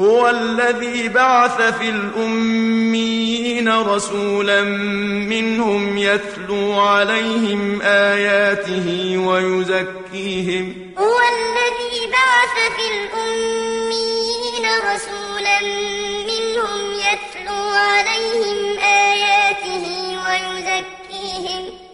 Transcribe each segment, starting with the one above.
هو الذي بعث في الأميين رسولا منهم يتلو عليهم آياته ويزكيهم. هو الذي بعث في الأميين رسولا منهم يتلو عليهم آياته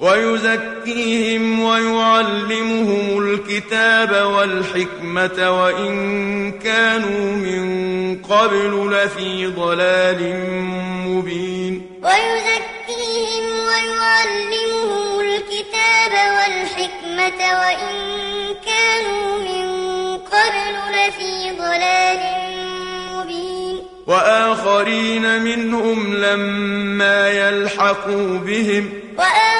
ويزكيهم ويعلمهم الكتاب والحكمة وإن كانوا من قبل لفي ضلال مبين. ويزكيهم ويعلمهم الكتاب والحكمة وإن كانوا من قبل لفي ضلال مبين. وآخرين منهم لما يلحقوا بهم. وآخرين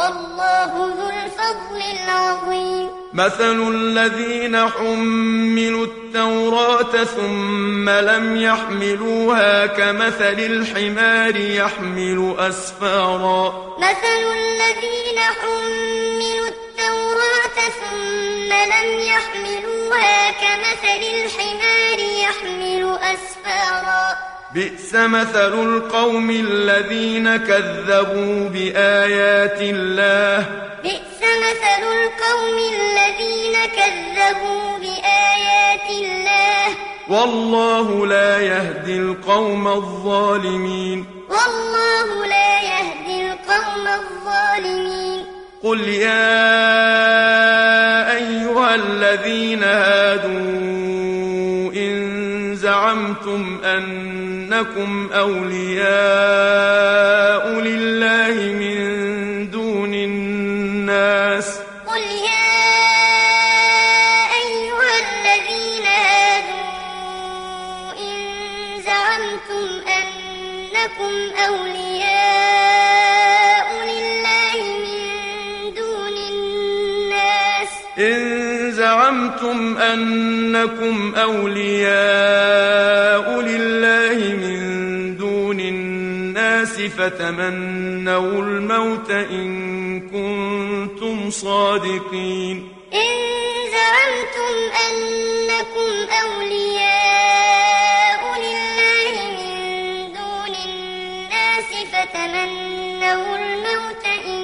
والله ذو الفضل العظيم. مثل الذين حملوا التوراة ثم لم يحملوها كمثل الحمار يحمل أسفارا. مثل الذين حملوا التوراة ثم لم يحملوها كمثل الحمار يحمل أسفارا. بئس مثل القوم الذين كذبوا بآيات الله. بئس مثل القوم الذين كذبوا بآيات الله. والله لا يهدي القوم الظالمين. والله لا يهدي القوم الظالمين. قل يا أيها الذين هادوا إن زعمتم أنكم أولياء لله من دون الناس قل يا أيها الذين هادوا إن زعمتم أنكم أولياء إن زعمتم أنكم أولياء لله من دون الناس فتمنوا الموت إن كنتم صادقين. إن زعمتم أنكم أولياء لله من دون الناس فتمنوا الموت إن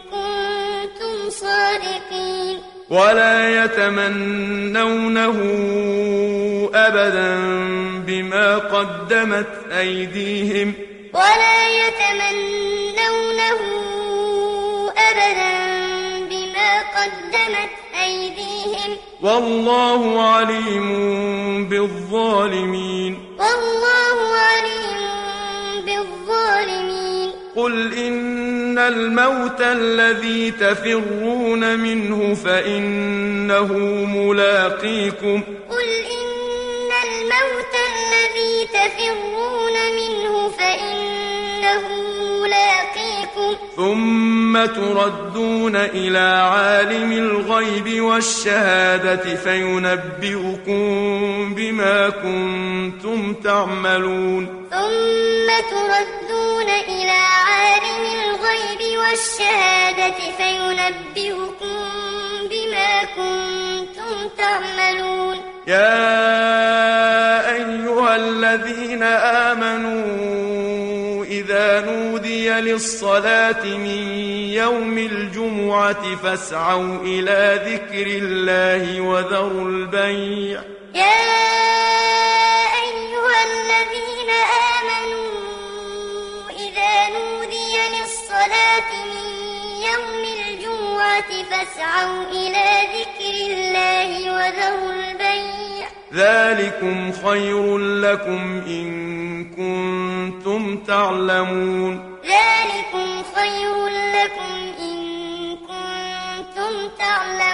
كنتم صادقين. ولا يتمنونه أبدا بما قدمت أيديهم. ولا يتمنونه أبدا بما قدمت أيديهم. والله عليم بالظالمين. والله عليم بالظالمين. قل إن الموت الذي تفرون منه فإنه ملاقيكم. قل إن الموت الذي تفرون منه فإنه ملاقيكم. ثم تردون إلى عالم الغيب والشهادة فينبئكم بما كنتم تعملون. ثم تردون إلى عالم والشهادة فينبئكم بما كنتم تعملون. يا أيها الذين آمنوا إذا نودي للصلاة من يوم الجمعة فاسعوا إلى ذكر الله وذروا البيع. يا فاسعوا إلى ذكر الله وذروا البيع. ذلكم خير لكم إن كنتم تعلمون. ذلكم خير لكم إن كنتم تعلمون.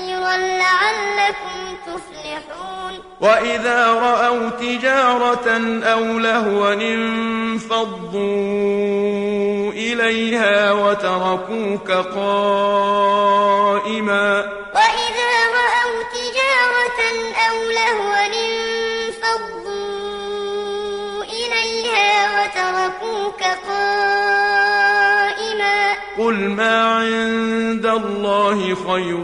لعلكم تفلحون. وإذا رأوا تجارة أو لهوا انفضوا إليها وتركوك قائما. وإذا رأوا تجارة أو لهوا انفضوا إليها وتركوك قائما. قل ما عند الله خير